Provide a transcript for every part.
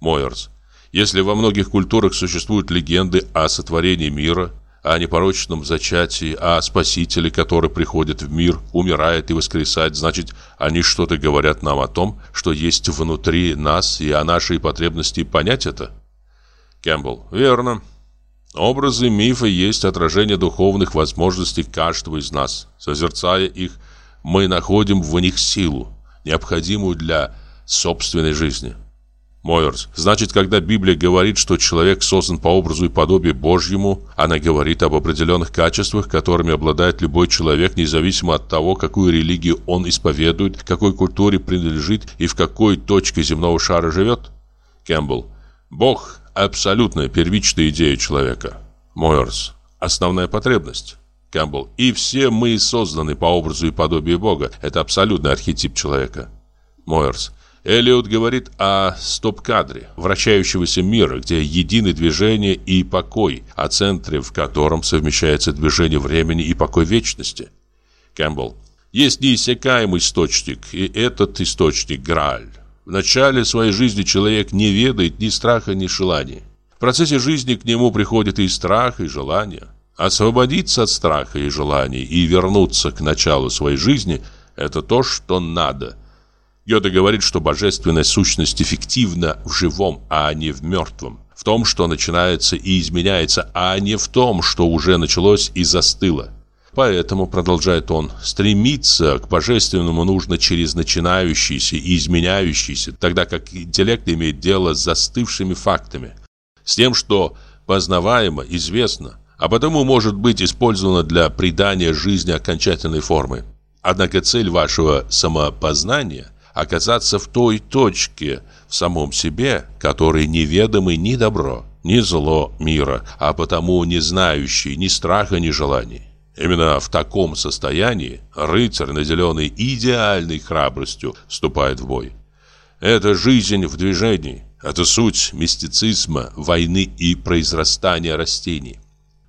Мойерс. Если во многих культурах существуют легенды о сотворении мира, о непорочном зачатии, о Спасителе, который приходит в мир, умирает и воскресает, значит, они что-то говорят нам о том, что есть внутри нас и о нашей потребности понять это? Кэмпбелл. Верно. Образы мифа есть отражение духовных возможностей каждого из нас. Созерцая их, мы находим в них силу, необходимую для собственной жизни. Мойерс. Значит, когда Библия говорит, что человек создан по образу и подобию Божьему, она говорит об определенных качествах, которыми обладает любой человек, независимо от того, какую религию он исповедует, какой культуре принадлежит и в какой точке земного шара живет? Кэмпбелл. Бог – абсолютная первичная идея человека. Мойерс. Основная потребность. Кэмпбелл. И все мы созданы по образу и подобию Бога. Это абсолютный архетип человека. Мойерс. Эллиот говорит о стоп-кадре вращающегося мира, где едины движение и покой, о центре, в котором совмещается движение времени и покой вечности. Кэмпбелл. Есть неиссякаемый источник, и этот источник – Грааль. В начале своей жизни человек не ведает ни страха, ни желания. В процессе жизни к нему приходит и страх, и желание. Освободиться от страха и желаний и вернуться к началу своей жизни – это то, что надо – Гёте говорит, что божественная сущность эффективна в живом, а не в мертвом. В том, что начинается и изменяется, а не в том, что уже началось и застыло. Поэтому, продолжает он, стремиться к божественному нужно через начинающийся и изменяющийся, тогда как интеллект имеет дело с застывшими фактами. С тем, что познаваемо, известно, а потому может быть использовано для придания жизни окончательной формы. Однако цель вашего самопознания – оказаться в той точке в самом себе, которой неведомы ни добро, ни зло мира, а потому не знающий ни страха, ни желаний. Именно в таком состоянии рыцарь, наделенный идеальной храбростью, вступает в бой. Это жизнь в движении, это суть мистицизма, войны и произрастания растений.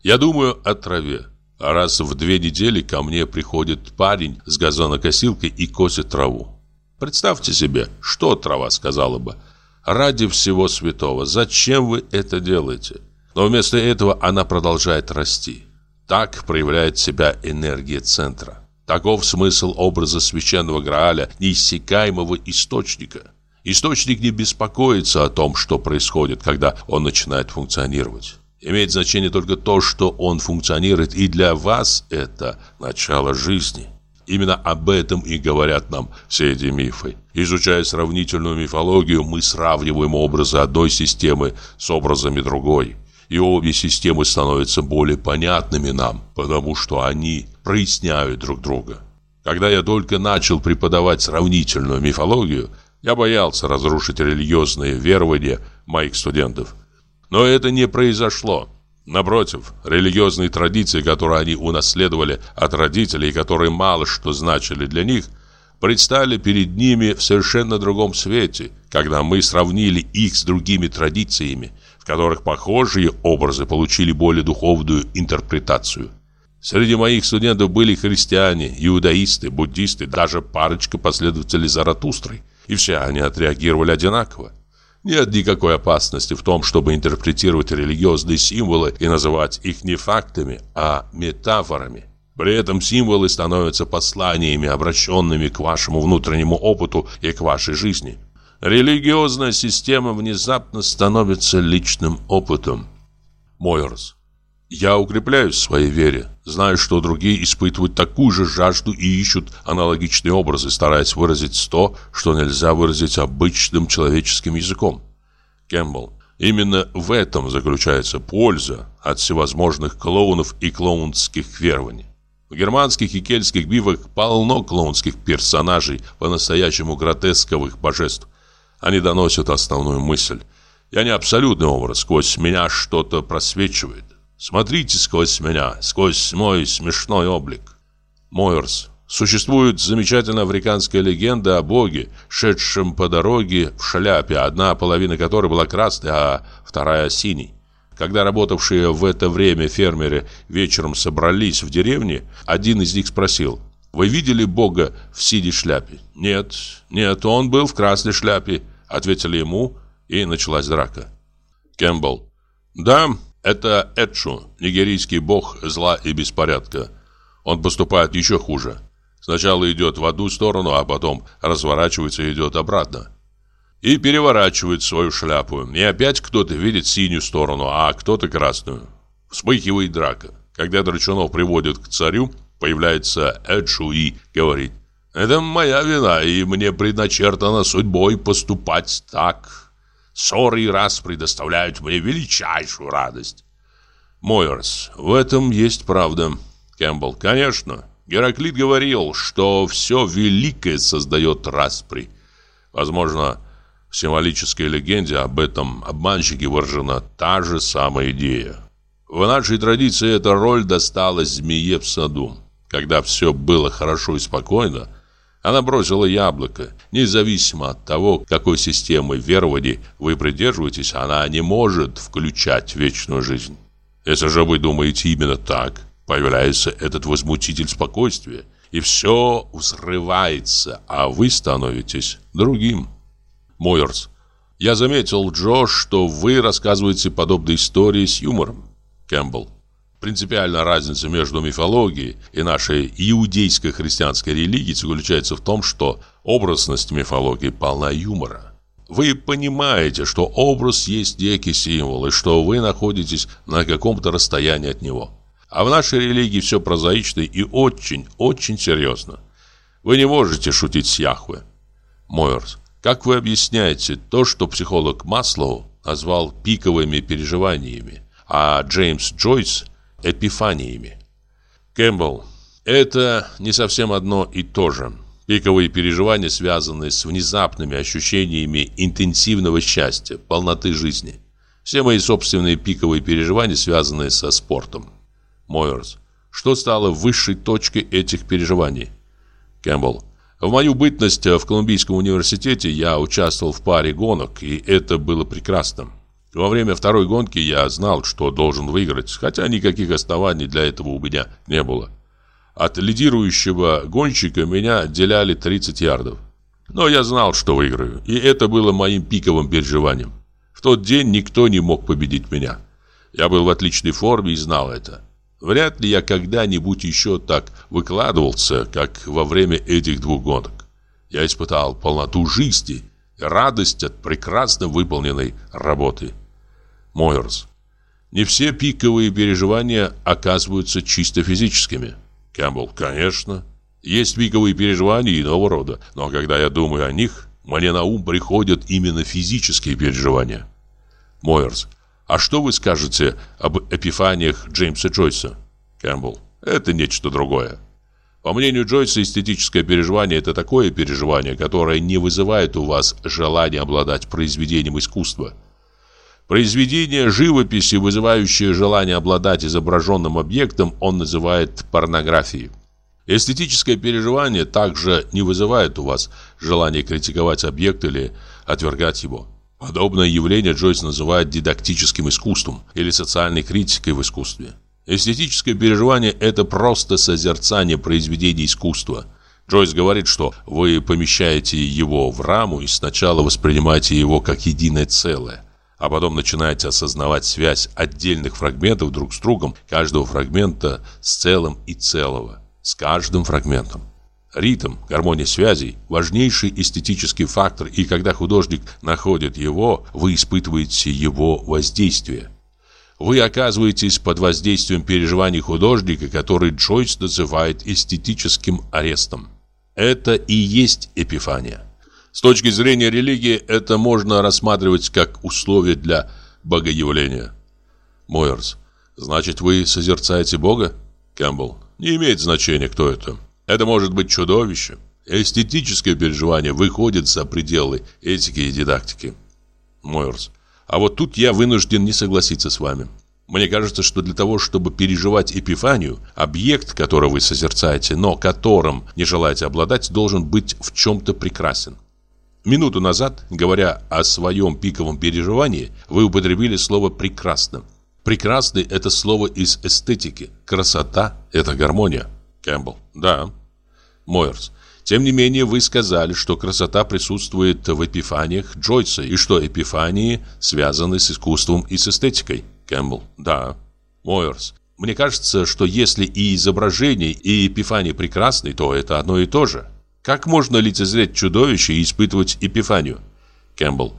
Я думаю о траве. Раз в две недели ко мне приходит парень с газонокосилкой и косит траву. Представьте себе, что трава сказала бы. Ради всего святого, зачем вы это делаете? Но вместо этого она продолжает расти. Так проявляет себя энергия центра. Таков смысл образа священного Грааля, неиссякаемого источника. Источник не беспокоится о том, что происходит, когда он начинает функционировать. Имеет значение только то, что он функционирует, и для вас это начало жизни. Именно об этом и говорят нам все эти мифы. Изучая сравнительную мифологию, мы сравниваем образы одной системы с образами другой. И обе системы становятся более понятными нам, потому что они проясняют друг друга. Когда я только начал преподавать сравнительную мифологию, я боялся разрушить религиозные верования моих студентов. Но это не произошло. Напротив, религиозные традиции, которые они унаследовали от родителей, которые мало что значили для них, предстали перед ними в совершенно другом свете, когда мы сравнили их с другими традициями, в которых похожие образы получили более духовную интерпретацию. Среди моих студентов были христиане, иудаисты, буддисты, даже парочка последователей Заратустры, и все они отреагировали одинаково. Нет никакой опасности в том, чтобы интерпретировать религиозные символы и называть их не фактами, а метафорами. При этом символы становятся посланиями, обращенными к вашему внутреннему опыту и к вашей жизни. Религиозная система внезапно становится личным опытом. Мойерс я укрепляюсь в своей вере, знаю, что другие испытывают такую же жажду и ищут аналогичные образы, стараясь выразить то, что нельзя выразить обычным человеческим языком. Кэмпбелл. Именно в этом заключается польза от всевозможных клоунов и клоунских верований. В германских и кельтских бивах полно клоунских персонажей, по-настоящему гротесковых божеств. Они доносят основную мысль. Я не абсолютный образ, сквозь меня что-то просвечивает. Смотрите сквозь меня, сквозь мой смешной облик. Мойерс. Существует замечательная африканская легенда о боге, шедшем по дороге в шляпе, одна половина которой была красной, а вторая синей. Когда работавшие в это время фермеры вечером собрались в деревне, один из них спросил, «Вы видели Бога в синей шляпе?» «Нет, нет, он был в красной шляпе», — ответили ему, и началась драка. Кэмпбелл. Да, это Эдшу, нигерийский бог зла и беспорядка. Он поступает еще хуже. Сначала идет в одну сторону, а потом разворачивается и идет обратно. И переворачивает свою шляпу. И опять кто-то видит синюю сторону, а кто-то красную. Вспыхивает драка. Когда Драчунов приводят к царю, появляется Эдшу и говорит «Это моя вина, и мне предначертано судьбой поступать так. Ссоры и раз предоставляют мне величайшую радость». Мойерс, в этом есть правда. Кэмпбелл, конечно. Гераклит говорил, что все великое создает распри. Возможно, в символической легенде об этом обманщике выражена та же самая идея. В нашей традиции эта роль досталась змее в саду. Когда все было хорошо и спокойно, она бросила яблоко. Независимо от того, какой системы верований вы придерживаетесь, она не может включать вечную жизнь. Если же вы думаете именно так, появляется этот возмутитель спокойствия, и все взрывается, а вы становитесь другим. Мойерс. Я заметил, Джо, что вы рассказываете подобные истории с юмором. Кэмпбелл. Принципиальная разница между мифологией и нашей иудейско-христианской религией заключается в том, что образность мифологии полна юмора. Вы понимаете, что образ есть некий символ, и что вы находитесь на каком-то расстоянии от него. А в нашей религии все прозаично и очень, очень серьезно. Вы не можете шутить с Яхве. Мойерс, как вы объясняете то, что психолог Маслоу назвал пиковыми переживаниями? а Джеймс Джойс – эпифаниями. Кэмпбелл – это не совсем одно и то же. Пиковые переживания связаны с внезапными ощущениями интенсивного счастья, полноты жизни. Все мои собственные пиковые переживания связаны со спортом. Мойерс. Что стало высшей точкой этих переживаний? Кэмпбелл. В мою бытность в Колумбийском университете я участвовал в паре гонок, и это было прекрасно. Во время второй гонки я знал, что должен выиграть, хотя никаких оснований для этого у меня не было. От лидирующего гонщика меня отделяли 30 ярдов. Но я знал, что выиграю, и это было моим пиковым переживанием. В тот день никто не мог победить меня. Я был в отличной форме и знал это. Вряд ли я когда-нибудь еще так выкладывался, как во время этих двух гонок. Я испытал полноту жизни радость от прекрасно выполненной работы. Мойерс. Не все пиковые переживания оказываются чисто физическими. Кэмпбелл. Конечно. Есть пиковые переживания иного рода, но когда я думаю о них, мне на ум приходят именно физические переживания. Мойерс. А что вы скажете об эпифаниях Джеймса Джойса? Кэмпбелл. Это нечто другое. По мнению Джойса, эстетическое переживание – это такое переживание, которое не вызывает у вас желания обладать произведением искусства – Произведение живописи, вызывающее желание обладать изображенным объектом, он называет порнографией. Эстетическое переживание также не вызывает у вас желания критиковать объект или отвергать его. Подобное явление Джойс называет дидактическим искусством или социальной критикой в искусстве. Эстетическое переживание – это просто созерцание произведения искусства. Джойс говорит, что вы помещаете его в раму и сначала воспринимаете его как единое целое а потом начинаете осознавать связь отдельных фрагментов друг с другом, каждого фрагмента с целым и целого, с каждым фрагментом. Ритм, гармония связей – важнейший эстетический фактор, и когда художник находит его, вы испытываете его воздействие. Вы оказываетесь под воздействием переживаний художника, который Джойс называет эстетическим арестом. Это и есть эпифания. С точки зрения религии это можно рассматривать как условие для богоявления. Мойерс. Значит, вы созерцаете Бога? Кэмпбелл. Не имеет значения, кто это. Это может быть чудовище. Эстетическое переживание выходит за пределы этики и дидактики. Мойерс. А вот тут я вынужден не согласиться с вами. Мне кажется, что для того, чтобы переживать эпифанию, объект, который вы созерцаете, но которым не желаете обладать, должен быть в чем-то прекрасен. Минуту назад, говоря о своем пиковом переживании, вы употребили слово «прекрасно». Прекрасный – это слово из эстетики. Красота – это гармония. Кэмпбелл. Да. Мойерс. Тем не менее, вы сказали, что красота присутствует в эпифаниях Джойса и что эпифании связаны с искусством и с эстетикой. Кэмпбелл. Да. Мойерс. Мне кажется, что если и изображение, и эпифания прекрасны, то это одно и то же. Как можно лицезреть чудовище и испытывать эпифанию? Кэмпбелл.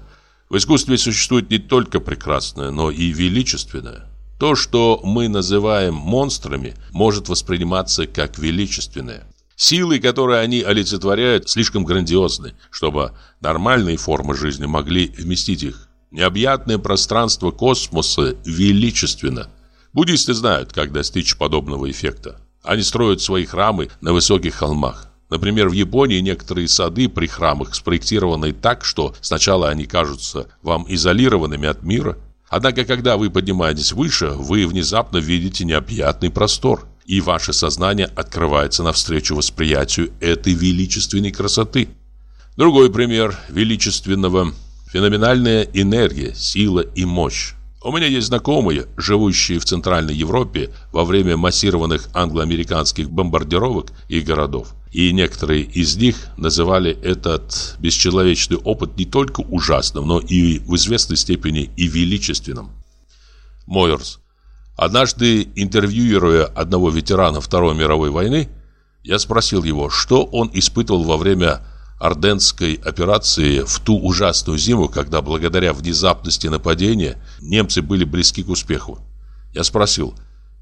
В искусстве существует не только прекрасное, но и величественное. То, что мы называем монстрами, может восприниматься как величественное. Силы, которые они олицетворяют, слишком грандиозны, чтобы нормальные формы жизни могли вместить их. Необъятное пространство космоса величественно. Буддисты знают, как достичь подобного эффекта. Они строят свои храмы на высоких холмах. Например, в Японии некоторые сады при храмах спроектированы так, что сначала они кажутся вам изолированными от мира. Однако, когда вы поднимаетесь выше, вы внезапно видите необъятный простор и ваше сознание открывается навстречу восприятию этой величественной красоты. Другой пример величественного – феноменальная энергия, сила и мощь. У меня есть знакомые, живущие в Центральной Европе во время массированных англо-американских бомбардировок и городов. И некоторые из них называли этот бесчеловечный опыт не только ужасным, но и в известной степени и величественным. Мойерс. Однажды, интервьюируя одного ветерана Второй мировой войны, я спросил его, что он испытывал во время Орденской операции в ту ужасную зиму, когда благодаря внезапности нападения немцы были близки к успеху. Я спросил,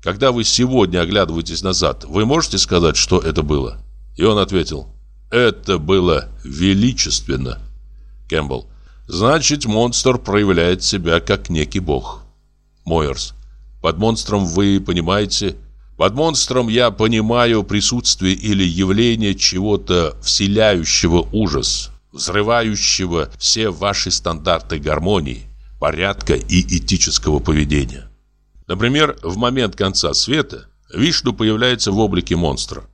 когда вы сегодня оглядываетесь назад, вы можете сказать, что это было? И он ответил, это было величественно. Кэмпбелл, значит, монстр проявляет себя как некий бог. Мойерс, под монстром вы понимаете... Под монстром я понимаю присутствие или явление чего-то вселяющего ужас, взрывающего все ваши стандарты гармонии, порядка и этического поведения. Например, в момент конца света Вишну появляется в облике монстра.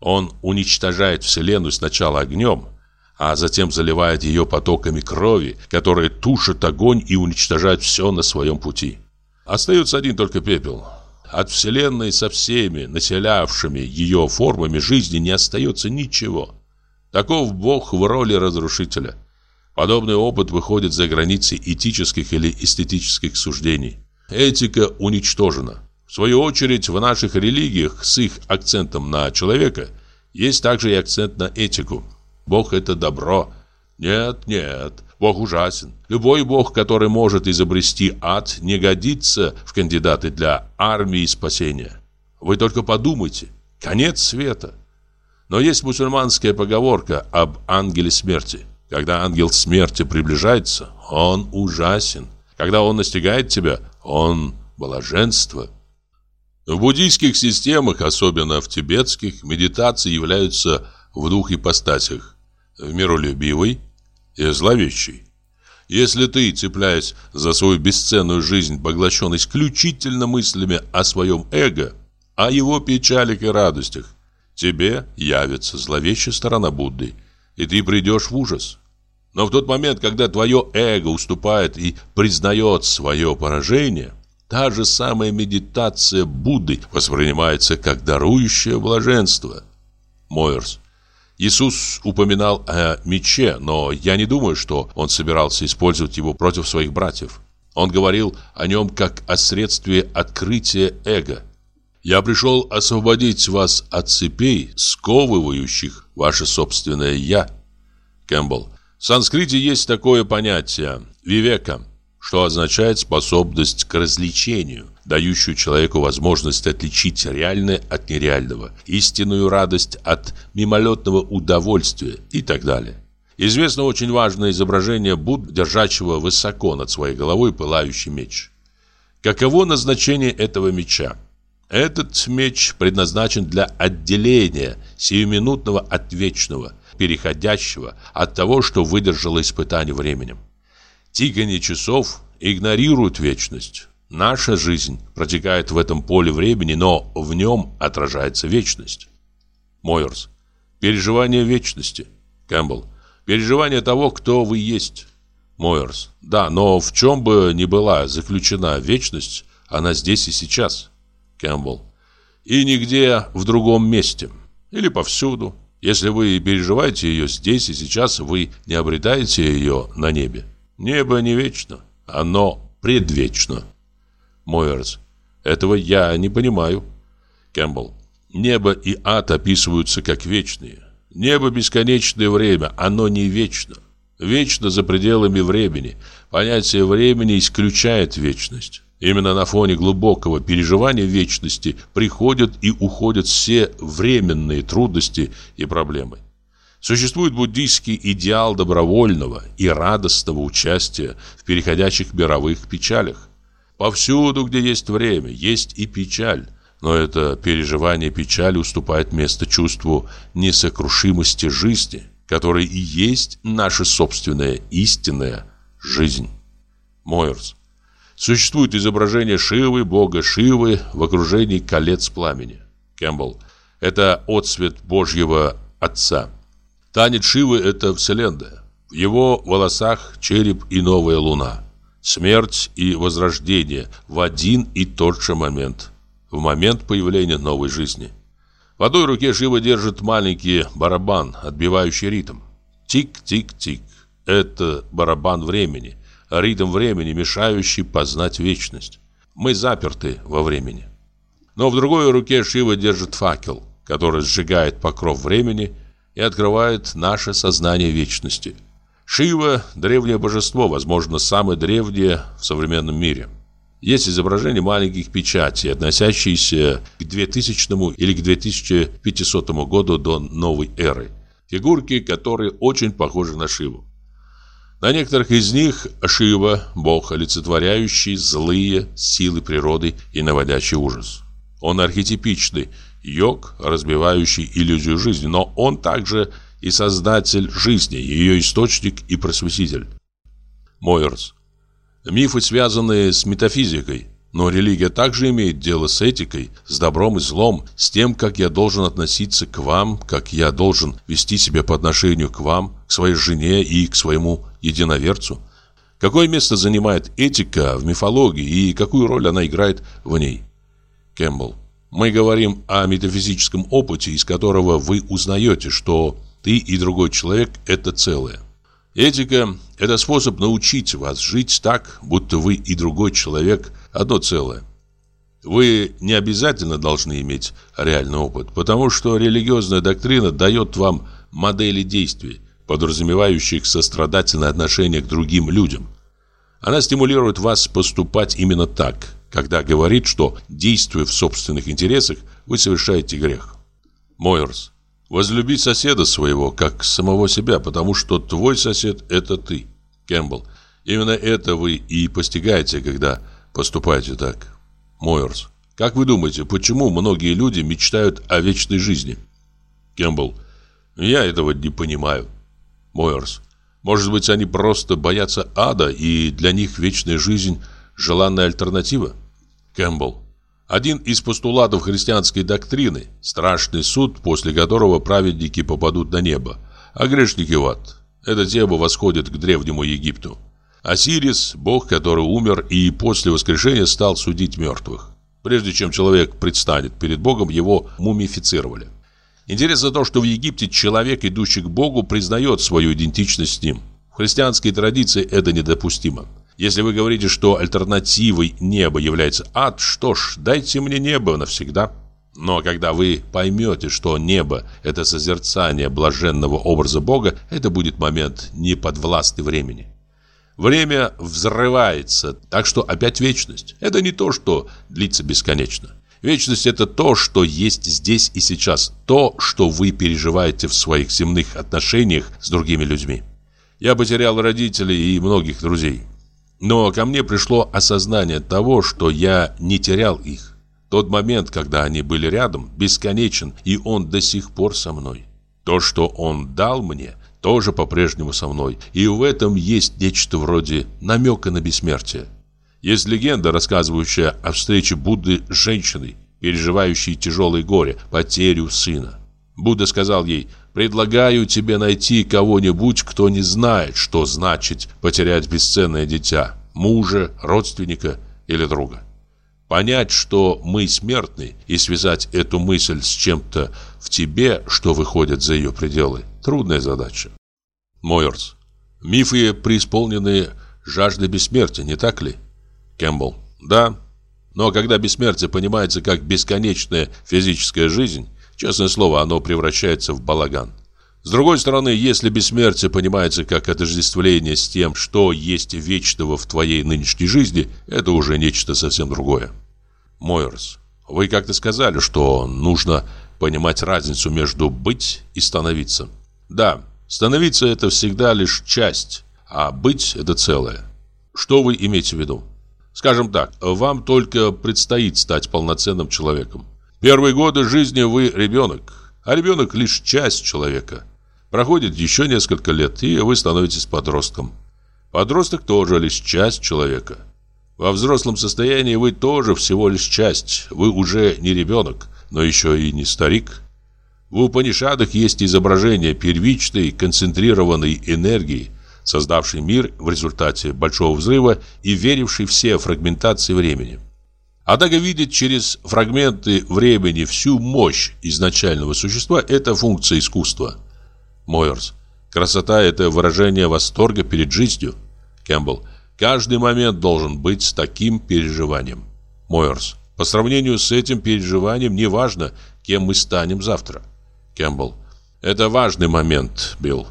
Он уничтожает Вселенную сначала огнем, а затем заливает ее потоками крови, которые тушат огонь и уничтожают все на своем пути. Остается один только пепел. От Вселенной со всеми населявшими ее формами жизни не остается ничего. Таков Бог в роли разрушителя. Подобный опыт выходит за границы этических или эстетических суждений. Этика уничтожена. В свою очередь, в наших религиях с их акцентом на человека есть также и акцент на этику. Бог – это добро. Нет, нет, Бог ужасен. Любой бог, который может изобрести ад, не годится в кандидаты для армии спасения. Вы только подумайте. Конец света. Но есть мусульманская поговорка об ангеле смерти. Когда ангел смерти приближается, он ужасен. Когда он настигает тебя, он блаженство. В буддийских системах, особенно в тибетских, медитации являются в двух ипостасях. В миролюбивой и зловещий. Если ты, цепляясь за свою бесценную жизнь, поглощен исключительно мыслями о своем эго, о его печалях и радостях, тебе явится зловещая сторона Будды, и ты придешь в ужас. Но в тот момент, когда твое эго уступает и признает свое поражение, та же самая медитация Будды воспринимается как дарующее блаженство. Мойерс Иисус упоминал о мече, но я не думаю, что он собирался использовать его против своих братьев. Он говорил о нем как о средстве открытия эго. «Я пришел освободить вас от цепей, сковывающих ваше собственное «я». Кэмпбелл. В санскрите есть такое понятие «вивека», что означает способность к развлечению, дающую человеку возможность отличить реальное от нереального, истинную радость от мимолетного удовольствия и так далее. Известно очень важное изображение Будды, держащего высоко над своей головой пылающий меч. Каково назначение этого меча? Этот меч предназначен для отделения сиюминутного от вечного, переходящего от того, что выдержало испытание временем. Тиканье часов игнорирует вечность. Наша жизнь протекает в этом поле времени, но в нем отражается вечность. Мойерс. Переживание вечности. Кэмпбелл. Переживание того, кто вы есть. Мойерс. Да, но в чем бы ни была заключена вечность, она здесь и сейчас. Кэмпбелл. И нигде в другом месте. Или повсюду. Если вы переживаете ее здесь и сейчас, вы не обретаете ее на небе. Небо не вечно, оно предвечно. Мойерс. Этого я не понимаю. Кэмпбелл. Небо и ад описываются как вечные. Небо бесконечное время, оно не вечно. Вечно за пределами времени. Понятие времени исключает вечность. Именно на фоне глубокого переживания вечности приходят и уходят все временные трудности и проблемы. Существует буддийский идеал добровольного и радостного участия в переходящих мировых печалях. Повсюду, где есть время, есть и печаль, но это переживание печали уступает место чувству несокрушимости жизни, которое и есть наша собственная истинная жизнь. Мойерс Существует изображение Шивы, бога Шивы, в окружении колец пламени. Кэмпбелл. Это отсвет Божьего Отца. Танец Шивы – это Вселенная. В его волосах череп и новая луна. Смерть и возрождение в один и тот же момент. В момент появления новой жизни. В одной руке Шива держит маленький барабан, отбивающий ритм. Тик-тик-тик. Это барабан времени – ритм времени, мешающий познать вечность. Мы заперты во времени. Но в другой руке Шива держит факел, который сжигает покров времени и открывает наше сознание вечности. Шива – древнее божество, возможно, самое древнее в современном мире. Есть изображения маленьких печатей, относящиеся к 2000 или к 2500 году до новой эры. Фигурки, которые очень похожи на Шиву. На некоторых из них Шива, бог, олицетворяющий злые силы природы и наводящий ужас. Он архетипичный йог, разбивающий иллюзию жизни, но он также и создатель жизни, ее источник и просветитель. Мойерс. Мифы, связанные с метафизикой, но религия также имеет дело с этикой, с добром и злом, с тем, как я должен относиться к вам, как я должен вести себя по отношению к вам, к своей жене и к своему единоверцу. Какое место занимает этика в мифологии и какую роль она играет в ней? Кэмпбелл. Мы говорим о метафизическом опыте, из которого вы узнаете, что ты и другой человек – это целое. Этика – это способ научить вас жить так, будто вы и другой человек – одно целое. Вы не обязательно должны иметь реальный опыт, потому что религиозная доктрина дает вам модели действий, подразумевающих сострадательное отношение к другим людям. Она стимулирует вас поступать именно так, когда говорит, что, действуя в собственных интересах, вы совершаете грех. Мойерс. Возлюби соседа своего, как самого себя, потому что твой сосед – это ты. Кэмпбелл. Именно это вы и постигаете, когда поступаете так. Мойерс. Как вы думаете, почему многие люди мечтают о вечной жизни? Кэмпбелл. Я этого не понимаю. Мойерс. Может быть, они просто боятся ада, и для них вечная жизнь – желанная альтернатива? Кэмпбелл. Один из постулатов христианской доктрины – страшный суд, после которого праведники попадут на небо, а грешники в ад. Эта тема восходит к древнему Египту. Осирис – бог, который умер и после воскрешения стал судить мертвых. Прежде чем человек предстанет перед Богом, его мумифицировали. Интересно то, что в Египте человек, идущий к Богу, признает свою идентичность с ним. В христианской традиции это недопустимо. Если вы говорите, что альтернативой неба является ад, что ж, дайте мне небо навсегда. Но когда вы поймете, что небо – это созерцание блаженного образа Бога, это будет момент не подвластный времени. Время взрывается, так что опять вечность. Это не то, что длится бесконечно. Вечность – это то, что есть здесь и сейчас, то, что вы переживаете в своих земных отношениях с другими людьми. Я потерял родителей и многих друзей. Но ко мне пришло осознание того, что я не терял их. Тот момент, когда они были рядом, бесконечен, и он до сих пор со мной. То, что он дал мне, тоже по-прежнему со мной, и в этом есть нечто вроде намека на бессмертие. Есть легенда, рассказывающая о встрече Будды с женщиной, переживающей тяжелое горе, потерю сына. Будда сказал ей, «Предлагаю тебе найти кого-нибудь, кто не знает, что значит потерять бесценное дитя, мужа, родственника или друга». Понять, что мы смертны, и связать эту мысль с чем-то в тебе, что выходит за ее пределы – трудная задача. Мойерс. Мифы преисполнены жаждой бессмертия, не так ли? Кэмпбелл. Да. Но когда бессмертие понимается как бесконечная физическая жизнь, честное слово, оно превращается в балаган. С другой стороны, если бессмертие понимается как отождествление с тем, что есть вечного в твоей нынешней жизни, это уже нечто совсем другое. Мойерс, вы как-то сказали, что нужно понимать разницу между быть и становиться. Да, становиться это всегда лишь часть, а быть это целое. Что вы имеете в виду? Скажем так, вам только предстоит стать полноценным человеком. Первые годы жизни вы ребенок, а ребенок лишь часть человека – Проходит еще несколько лет, и вы становитесь подростком. Подросток тоже лишь часть человека. Во взрослом состоянии вы тоже всего лишь часть. Вы уже не ребенок, но еще и не старик. В Упанишадах есть изображение первичной концентрированной энергии, создавшей мир в результате Большого Взрыва и верившей все фрагментации времени. Однако видеть через фрагменты времени всю мощь изначального существа – это функция искусства – Мойерс. Красота – это выражение восторга перед жизнью. Кэмпбелл. Каждый момент должен быть с таким переживанием. Мойерс. По сравнению с этим переживанием не важно, кем мы станем завтра. Кэмпбелл. Это важный момент, Билл.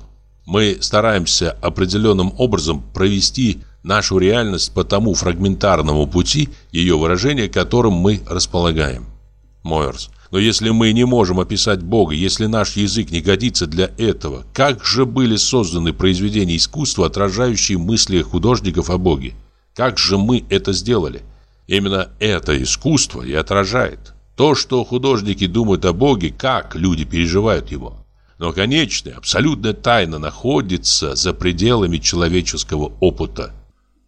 Мы стараемся определенным образом провести нашу реальность по тому фрагментарному пути ее выражения, которым мы располагаем. Мойерс. Но если мы не можем описать Бога, если наш язык не годится для этого, как же были созданы произведения искусства, отражающие мысли художников о Боге? Как же мы это сделали? Именно это искусство и отражает. То, что художники думают о Боге, как люди переживают его. Но конечная, абсолютная тайна находится за пределами человеческого опыта.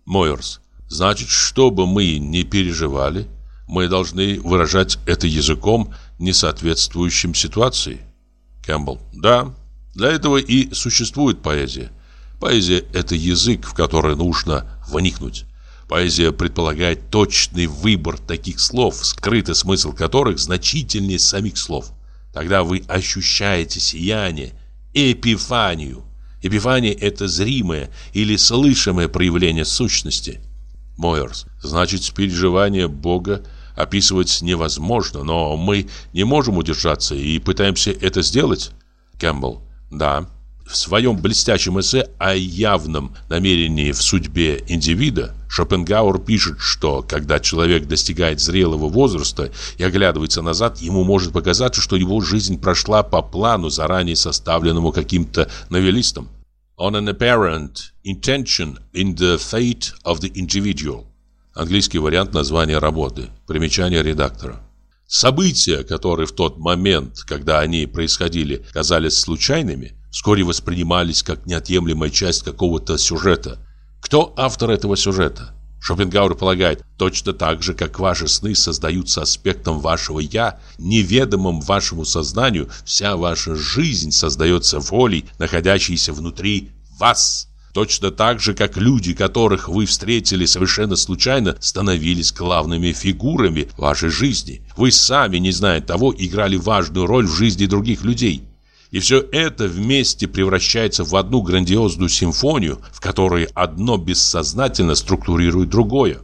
Мойерс. Значит, что бы мы ни переживали, мы должны выражать это языком, не соответствующим ситуации? Кэмпбелл. Да, для этого и существует поэзия. Поэзия – это язык, в который нужно вникнуть. Поэзия предполагает точный выбор таких слов, скрытый смысл которых значительнее самих слов. Тогда вы ощущаете сияние, эпифанию. Эпифания – это зримое или слышимое проявление сущности. Мойерс. Значит, переживание Бога – описывать невозможно, но мы не можем удержаться и пытаемся это сделать? Кэмпбелл. Да. В своем блестящем эссе о явном намерении в судьбе индивида Шопенгауэр пишет, что когда человек достигает зрелого возраста и оглядывается назад, ему может показаться, что его жизнь прошла по плану, заранее составленному каким-то новеллистом. On an apparent intention in the fate of the individual. Английский вариант названия работы. Примечание редактора. События, которые в тот момент, когда они происходили, казались случайными, вскоре воспринимались как неотъемлемая часть какого-то сюжета. Кто автор этого сюжета? Шопенгауэр полагает, точно так же, как ваши сны создаются аспектом вашего «я», неведомым вашему сознанию, вся ваша жизнь создается волей, находящейся внутри вас. Точно так же, как люди, которых вы встретили совершенно случайно, становились главными фигурами вашей жизни. Вы сами, не зная того, играли важную роль в жизни других людей. И все это вместе превращается в одну грандиозную симфонию, в которой одно бессознательно структурирует другое.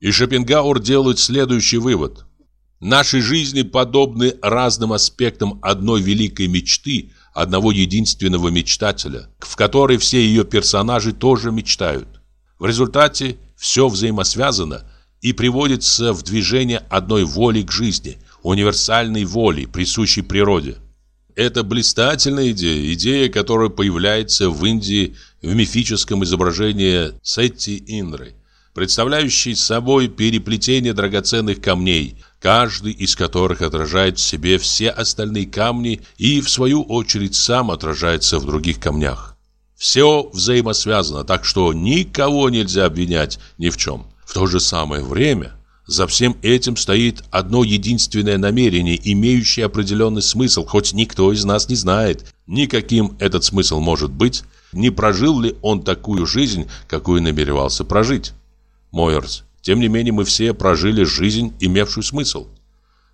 И Шопенгауэр делает следующий вывод. Наши жизни подобны разным аспектам одной великой мечты – одного единственного мечтателя, в которой все ее персонажи тоже мечтают. В результате все взаимосвязано и приводится в движение одной воли к жизни, универсальной воли, присущей природе. Это блистательная идея, идея, которая появляется в Индии в мифическом изображении Сетти Индры, представляющей собой переплетение драгоценных камней, каждый из которых отражает в себе все остальные камни и, в свою очередь, сам отражается в других камнях. Все взаимосвязано, так что никого нельзя обвинять ни в чем. В то же самое время за всем этим стоит одно единственное намерение, имеющее определенный смысл, хоть никто из нас не знает, никаким этот смысл может быть, не прожил ли он такую жизнь, какую намеревался прожить. Мойерс. Тем не менее, мы все прожили жизнь, имевшую смысл.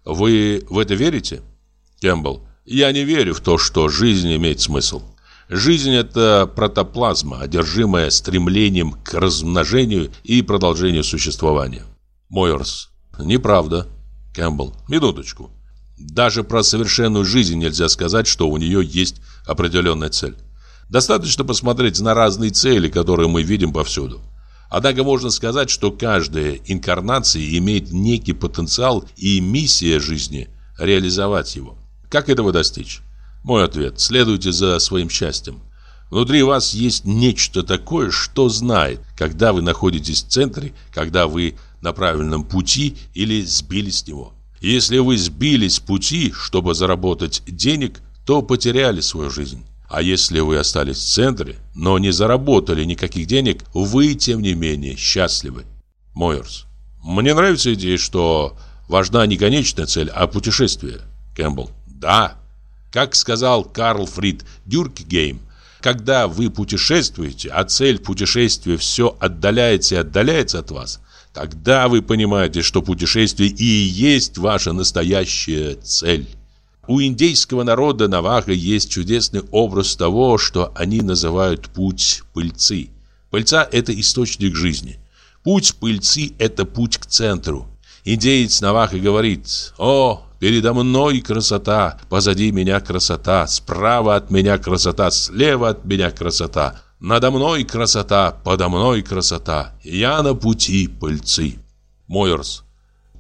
Вы в это верите? Кэмпбелл. Я не верю в то, что жизнь имеет смысл. Жизнь – это протоплазма, одержимая стремлением к размножению и продолжению существования. Мойерс. Неправда. Кэмпбелл. Минуточку. Даже про совершенную жизнь нельзя сказать, что у нее есть определенная цель. Достаточно посмотреть на разные цели, которые мы видим повсюду. Однако можно сказать, что каждая инкарнация имеет некий потенциал и миссия жизни – реализовать его. Как этого достичь? Мой ответ – следуйте за своим счастьем. Внутри вас есть нечто такое, что знает, когда вы находитесь в центре, когда вы на правильном пути или сбились с него. Если вы сбились с пути, чтобы заработать денег, то потеряли свою жизнь. А если вы остались в центре, но не заработали никаких денег, вы, тем не менее, счастливы. Мойерс. Мне нравится идея, что важна не конечная цель, а путешествие. Кэмпбелл. Да. Как сказал Карлфрид Дюркгейм, когда вы путешествуете, а цель путешествия все отдаляется и отдаляется от вас, тогда вы понимаете, что путешествие и есть ваша настоящая цель. У индейского народа Наваха есть чудесный образ того, что они называют путь пыльцы. Пыльца – это источник жизни. Путь пыльцы – это путь к центру. Индеец Наваха говорит «О, передо мной красота, позади меня красота, справа от меня красота, слева от меня красота, надо мной красота, подо мной красота, я на пути пыльцы». Мойерс.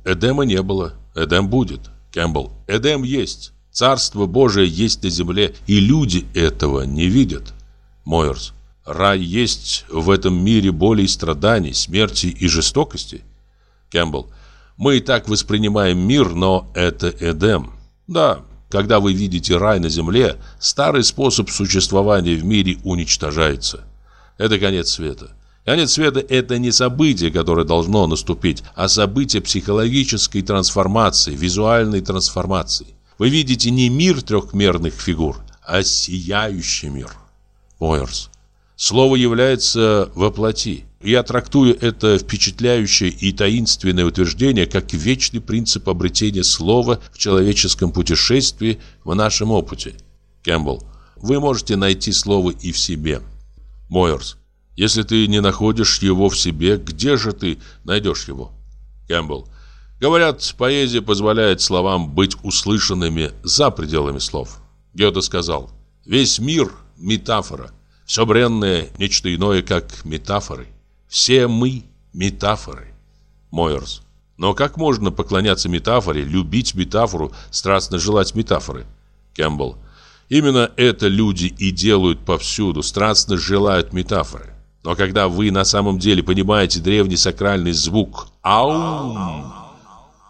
Эдема не было, Эдем будет. Кэмпбелл. Эдем есть. Царство Божие есть на земле, и люди этого не видят. Мойерс. Рай есть в этом мире боли, страданий, смерти и жестокости. Кэмпбелл. Мы и так воспринимаем мир, но это Эдем. Да, когда вы видите рай на земле, старый способ существования в мире уничтожается. Это конец света. Конец света – это не событие, которое должно наступить, а событие психологической трансформации, визуальной трансформации. Вы видите не мир трехмерных фигур, а сияющий мир. Ойерс. Слово является воплоти. Я трактую это впечатляющее и таинственное утверждение как вечный принцип обретения слова в человеческом путешествии в нашем опыте. Кэмпбелл. Вы можете найти слово и в себе. Мойерс. Если ты не находишь его в себе, где же ты найдешь его? Кэмпбелл. Говорят, поэзия позволяет словам быть услышанными за пределами слов. Гёте сказал, весь мир – метафора. Все бренное – не что иное, как метафоры. Все мы – метафоры. Мойерс. Но как можно поклоняться метафоре, любить метафору, страстно желать метафоры? Кэмпбелл. Именно это люди и делают повсюду, страстно желают метафоры. Но когда вы на самом деле понимаете древний сакральный звук «Аум»,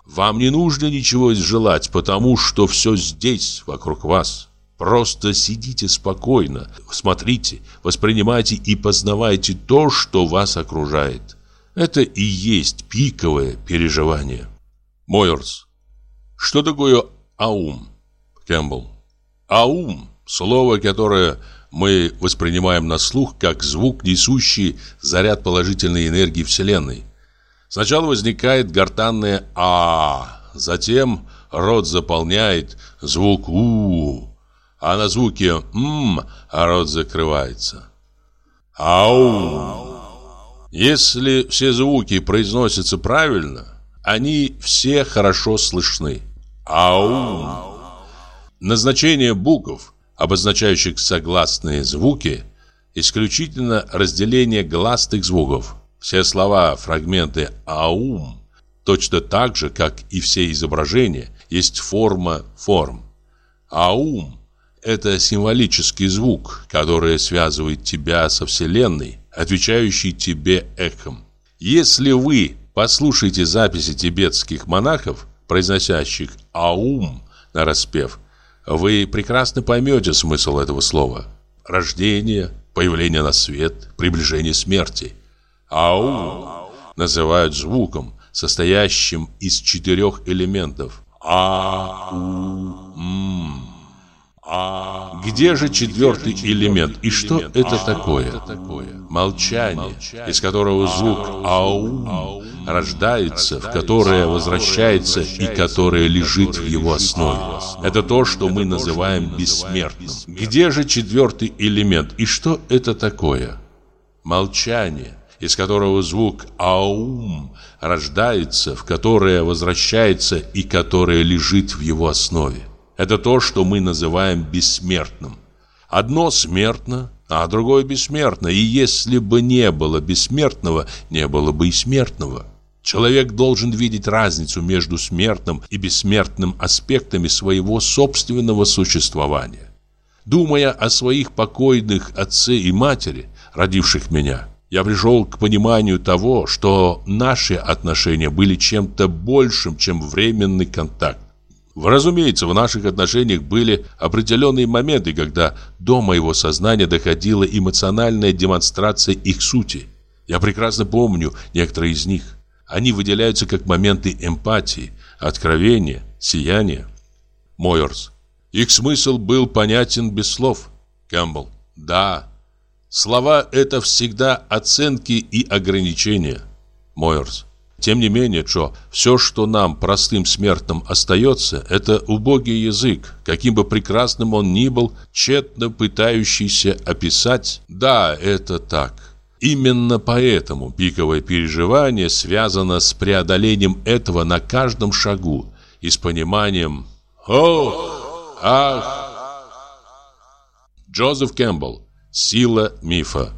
вам не нужно ничего желать, потому что все здесь, вокруг вас. Просто сидите спокойно, смотрите, воспринимайте и познавайте то, что вас окружает. Это и есть пиковое переживание. Мойерс. Что такое аум? Кэмпбелл. Аум – слово, которое мы воспринимаем на слух как звук, несущий заряд положительной энергии Вселенной. Сначала возникает гортанное «а», затем рот заполняет звук «у», а на звуке «м» рот закрывается. «Ау». Если все звуки произносятся правильно, они все хорошо слышны. «Ау». Назначение букв, обозначающих согласные звуки, исключительно разделение гласных звуков – все слова, фрагменты «аум» точно так же, как и все изображения, есть форма форм. «Аум» – это символический звук, который связывает тебя со Вселенной, отвечающий тебе эхом. Если вы послушаете записи тибетских монахов, произносящих «аум» на распев, вы прекрасно поймете смысл этого слова. Рождение, появление на свет, приближение смерти – Ау называют звуком, состоящим из четырех элементов. А, У, М. Где же четвертый элемент и что это такое? Молчание, из которого звук «ау» рождается, в которое возвращается и которое лежит в его основе. Это то, что мы называем бессмертным. Где же четвертый элемент и что это такое? Молчание, из которого звук «аум» рождается, в которое возвращается и которое лежит в его основе. Это то, что мы называем бессмертным. Одно смертно, а другое бессмертно. И если бы не было бессмертного, не было бы и смертного. Человек должен видеть разницу между смертным и бессмертным аспектами своего собственного существования. Думая о своих покойных отце и матери, родивших меня, я пришел к пониманию того, что наши отношения были чем-то большим, чем временный контакт. Разумеется, в наших отношениях были определенные моменты, когда до моего сознания доходила эмоциональная демонстрация их сути. Я прекрасно помню некоторые из них. Они выделяются как моменты эмпатии, откровения, сияния. Мойерс. Их смысл был понятен без слов. Кэмпбелл. Да. Слова – это всегда оценки и ограничения. Мойерс. Тем не менее, Джо, все, что нам, простым смертным, остается, это убогий язык, каким бы прекрасным он ни был, тщетно пытающийся описать «да, это так». Именно поэтому пиковое переживание связано с преодолением этого на каждом шагу и с пониманием «Ох! Ах!» Джозеф Кэмпбелл «Сила мифа»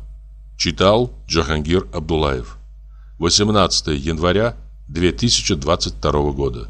Читал Джахангир Абдулаев 18 января 2022 года.